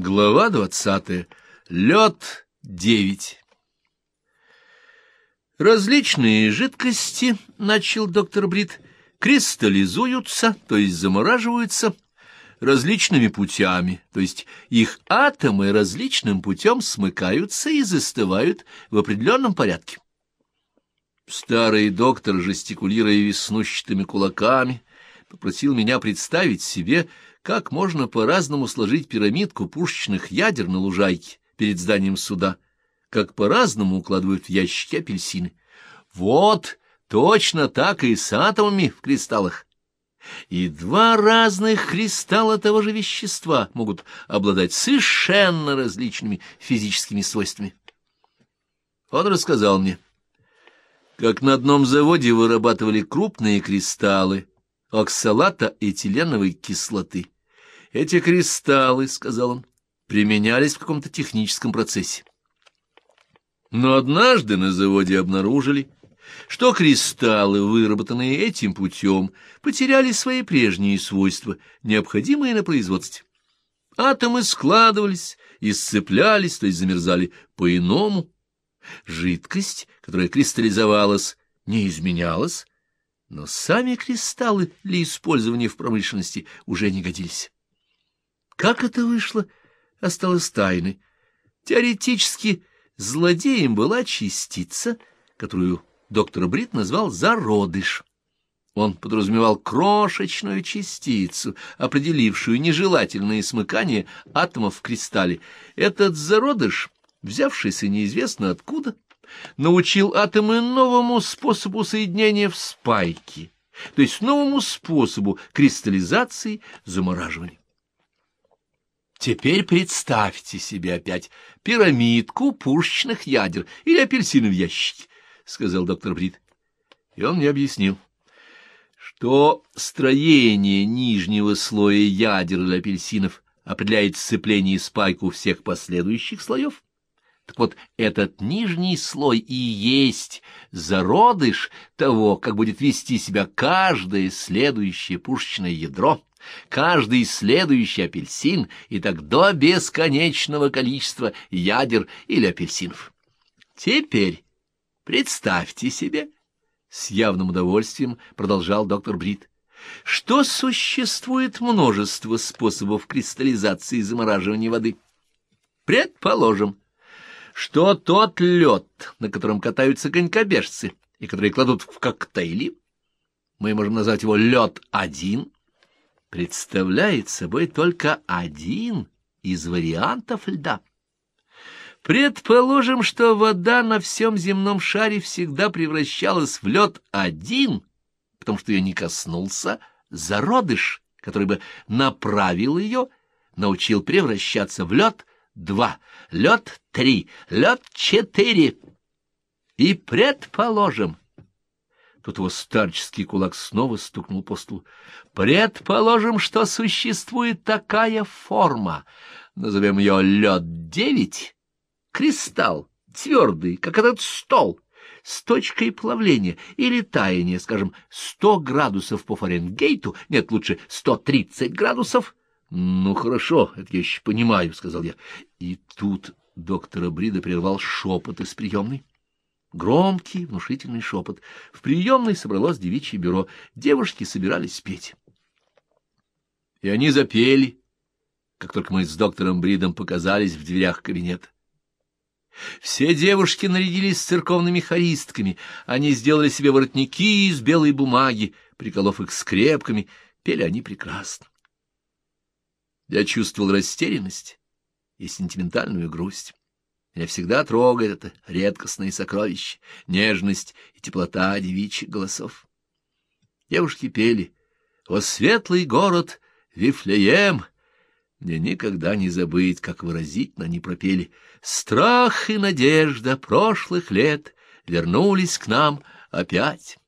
Глава двадцатая. Лед девять. Различные жидкости, — начал доктор Брит, — кристаллизуются, то есть замораживаются, различными путями, то есть их атомы различным путем смыкаются и застывают в определенном порядке. Старый доктор, жестикулируя веснущатыми кулаками, попросил меня представить себе, как можно по-разному сложить пирамидку пушечных ядер на лужайке перед зданием суда, как по-разному укладывают в ящики апельсины. Вот точно так и с атомами в кристаллах. И два разных кристалла того же вещества могут обладать совершенно различными физическими свойствами. Он рассказал мне, как на одном заводе вырабатывали крупные кристаллы оксалата этиленовой кислоты. Эти кристаллы, — сказал он, — применялись в каком-то техническом процессе. Но однажды на заводе обнаружили, что кристаллы, выработанные этим путем, потеряли свои прежние свойства, необходимые на производстве. Атомы складывались и сцеплялись, то есть замерзали по-иному. Жидкость, которая кристаллизовалась, не изменялась, но сами кристаллы для использования в промышленности уже не годились. Как это вышло, осталось тайной. Теоретически злодеем была частица, которую доктор Брит назвал «зародыш». Он подразумевал крошечную частицу, определившую нежелательные смыкания атомов в кристалле. Этот зародыш, взявшийся неизвестно откуда, научил атомы новому способу соединения в спайки, то есть новому способу кристаллизации замораживания. Теперь представьте себе опять пирамидку пушечных ядер или апельсины в ящике, — сказал доктор Брит. И он мне объяснил, что строение нижнего слоя ядер или апельсинов определяет сцепление и спайку всех последующих слоев. Так вот, этот нижний слой и есть зародыш того, как будет вести себя каждое следующее пушечное ядро каждый следующий апельсин и так до бесконечного количества ядер или апельсинов. Теперь представьте себе, с явным удовольствием продолжал доктор Брит, что существует множество способов кристаллизации и замораживания воды. Предположим, что тот лед, на котором катаются конькобежцы и который кладут в коктейли, мы можем назвать его лед-1, представляет собой только один из вариантов льда. Предположим, что вода на всем земном шаре всегда превращалась в лед один, потому что ее не коснулся зародыш, который бы направил ее, научил превращаться в лед два, лед три, лед четыре. И предположим, Тут его старческий кулак снова стукнул по столу. Предположим, что существует такая форма. Назовем ее лед-девять. Кристалл, твердый, как этот стол, с точкой плавления или таяния, скажем, сто градусов по Фаренгейту, нет, лучше сто тридцать градусов. Ну, хорошо, это я еще понимаю, — сказал я. И тут доктора Брида прервал шепот из приемной. Громкий, внушительный шепот. В приемной собралось девичье бюро. Девушки собирались петь. И они запели, как только мы с доктором Бридом показались в дверях кабинета. Все девушки нарядились церковными хористками, они сделали себе воротники из белой бумаги, приколов их скрепками, пели они прекрасно. Я чувствовал растерянность и сентиментальную грусть. Меня всегда трогает это редкостное сокровище, нежность и теплота девичьих голосов. Девушки пели «О светлый город Вифлеем!» Мне никогда не забыть, как выразительно они пропели «Страх и надежда прошлых лет вернулись к нам опять».